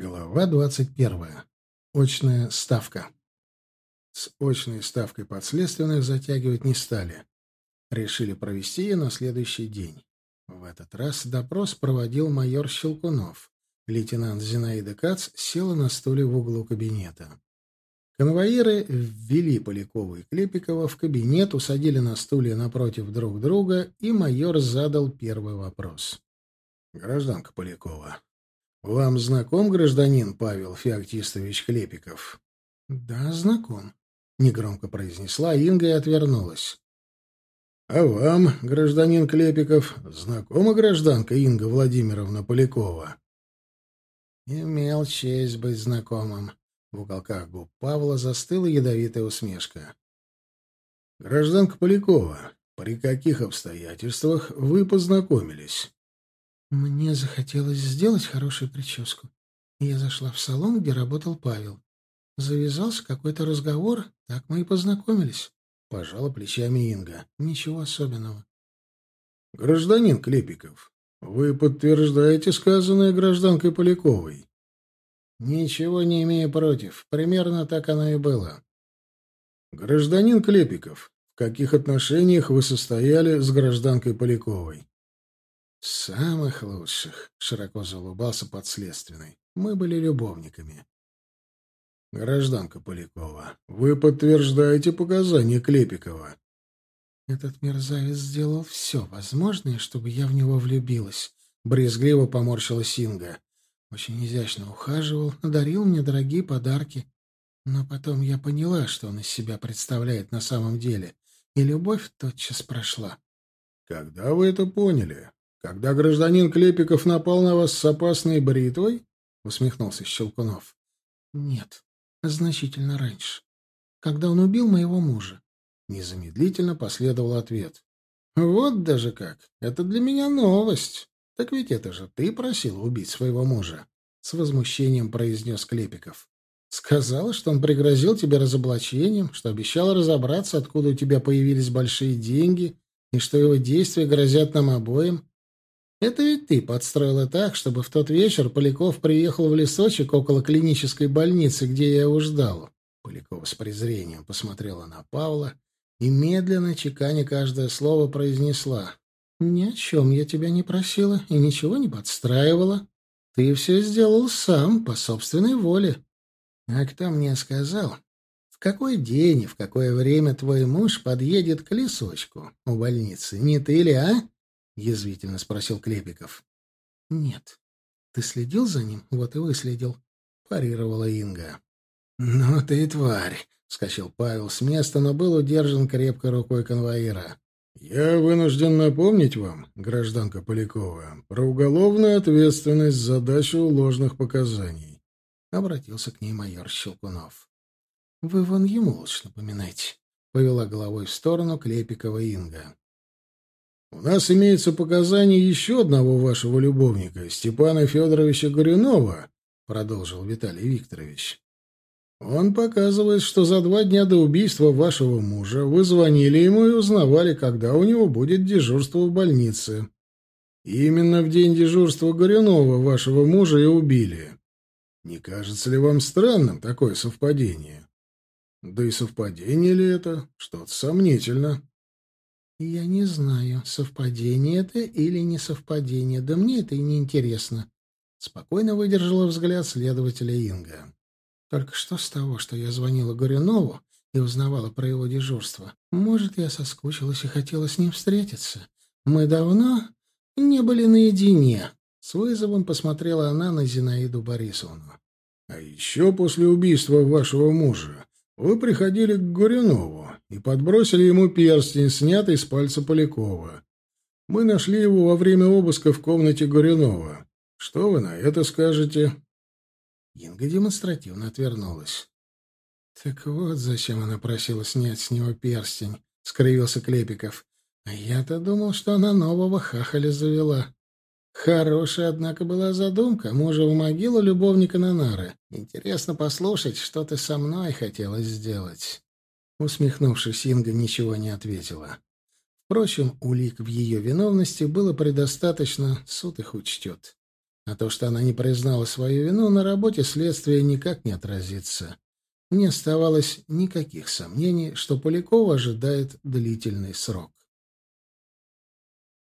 Глава двадцать первая. Очная ставка. С очной ставкой подследственных затягивать не стали. Решили провести ее на следующий день. В этот раз допрос проводил майор Щелкунов. Лейтенант Зинаида Кац села на стуле в углу кабинета. Конвоиры ввели Полякова и Клепикова в кабинет, усадили на стулья напротив друг друга, и майор задал первый вопрос. «Гражданка Полякова, вам знаком гражданин Павел Феоктистович Клепиков? Да, знаком, негромко произнесла Инга и отвернулась. А вам, гражданин Клепиков, знакома гражданка Инга Владимировна Полякова? Имел честь быть знакомым. В уголках губ Павла застыла ядовитая усмешка. Гражданка Полякова, при каких обстоятельствах вы познакомились? Мне захотелось сделать хорошую прическу. Я зашла в салон, где работал Павел. Завязался какой-то разговор, так мы и познакомились. Пожала плечами Инга. Ничего особенного. Гражданин Клепиков, вы подтверждаете сказанное гражданкой Поляковой? Ничего не имею против. Примерно так оно и было. Гражданин Клепиков, в каких отношениях вы состояли с гражданкой Поляковой? «Самых лучших», — широко заулыбался подследственный. «Мы были любовниками». «Гражданка Полякова, вы подтверждаете показания Клепикова?» «Этот мерзавец сделал все возможное, чтобы я в него влюбилась», — брезгливо поморщилась Инга. «Очень изящно ухаживал, дарил мне дорогие подарки. Но потом я поняла, что он из себя представляет на самом деле, и любовь тотчас прошла». «Когда вы это поняли?» Когда гражданин Клепиков напал на вас с опасной бритвой? усмехнулся Щелкунов. Нет, значительно раньше. Когда он убил моего мужа. Незамедлительно последовал ответ. Вот даже как. Это для меня новость. Так ведь это же ты просил убить своего мужа, с возмущением произнес Клепиков. Сказала, что он пригрозил тебе разоблачением, что обещал разобраться, откуда у тебя появились большие деньги, и что его действия грозят нам обоим. Это ведь ты подстроила так, чтобы в тот вечер Поляков приехал в лесочек около клинической больницы, где я его ждал. Поляков с презрением посмотрела на Павла и медленно, чеканя каждое слово, произнесла. «Ни о чем я тебя не просила и ничего не подстраивала. Ты все сделал сам, по собственной воле. А кто мне сказал, в какой день и в какое время твой муж подъедет к лесочку у больницы? Не ты ли, а?» Язвительно спросил Клепиков. Нет. Ты следил за ним? Вот и выследил, парировала Инга. Ну ты тварь, вскочил Павел с места, но был удержан крепкой рукой конвоира. «Я вынужден напомнить вам, гражданка Полякова, про уголовную ответственность за дачу ложных показаний», — обратился к ней майор Щелкунов. «Вы вон ему лучше напоминайте», — повела головой в сторону Клепикова Инга. У нас имеются показания еще одного вашего любовника, Степана Федоровича Горюнова, продолжил Виталий Викторович. Он показывает, что за два дня до убийства вашего мужа вы звонили ему и узнавали, когда у него будет дежурство в больнице. И именно в день дежурства Горюнова вашего мужа и убили. Не кажется ли вам странным такое совпадение? Да и совпадение ли это? Что-то сомнительно. «Я не знаю, совпадение это или не совпадение, да мне это и не интересно», — спокойно выдержала взгляд следователя Инга. «Только что с того, что я звонила Горюнову и узнавала про его дежурство? Может, я соскучилась и хотела с ним встретиться? Мы давно не были наедине». С вызовом посмотрела она на Зинаиду Борисовну. «А еще после убийства вашего мужа вы приходили к Горюнову и подбросили ему перстень, снятый с пальца Полякова. Мы нашли его во время обыска в комнате Горюнова. Что вы на это скажете?» Инга демонстративно отвернулась. «Так вот, зачем она просила снять с него перстень», — скривился Клепиков. «А я-то думал, что она нового хахаля завела. Хорошая, однако, была задумка. Мужа в могилу, любовника на нары. Интересно послушать, что ты со мной хотела сделать». Усмехнувшись, Инга ничего не ответила. Впрочем, улик в ее виновности было предостаточно, суд их учтет. А то, что она не признала свою вину, на работе следствия никак не отразится. Не оставалось никаких сомнений, что Полякова ожидает длительный срок.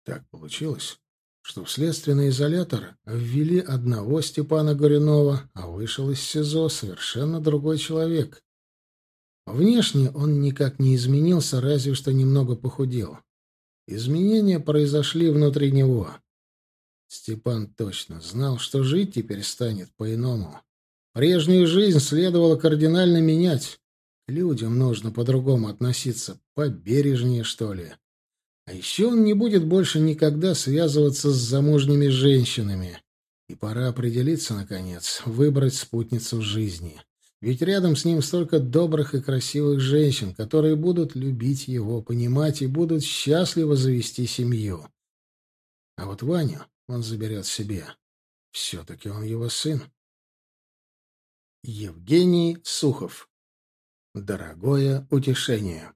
Так получилось, что в следственный изолятор ввели одного Степана Горюнова, а вышел из СИЗО совершенно другой человек. Внешне он никак не изменился, разве что немного похудел. Изменения произошли внутри него. Степан точно знал, что жить теперь станет по-иному. Прежнюю жизнь следовало кардинально менять. К людям нужно по-другому относиться, побережнее, что ли. А еще он не будет больше никогда связываться с замужними женщинами. И пора определиться, наконец, выбрать спутницу жизни. Ведь рядом с ним столько добрых и красивых женщин, которые будут любить его, понимать и будут счастливо завести семью. А вот Ваню он заберет себе. Все-таки он его сын. Евгений Сухов. Дорогое утешение.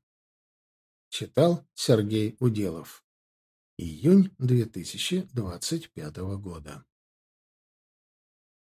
Читал Сергей Уделов. Июнь 2025 года.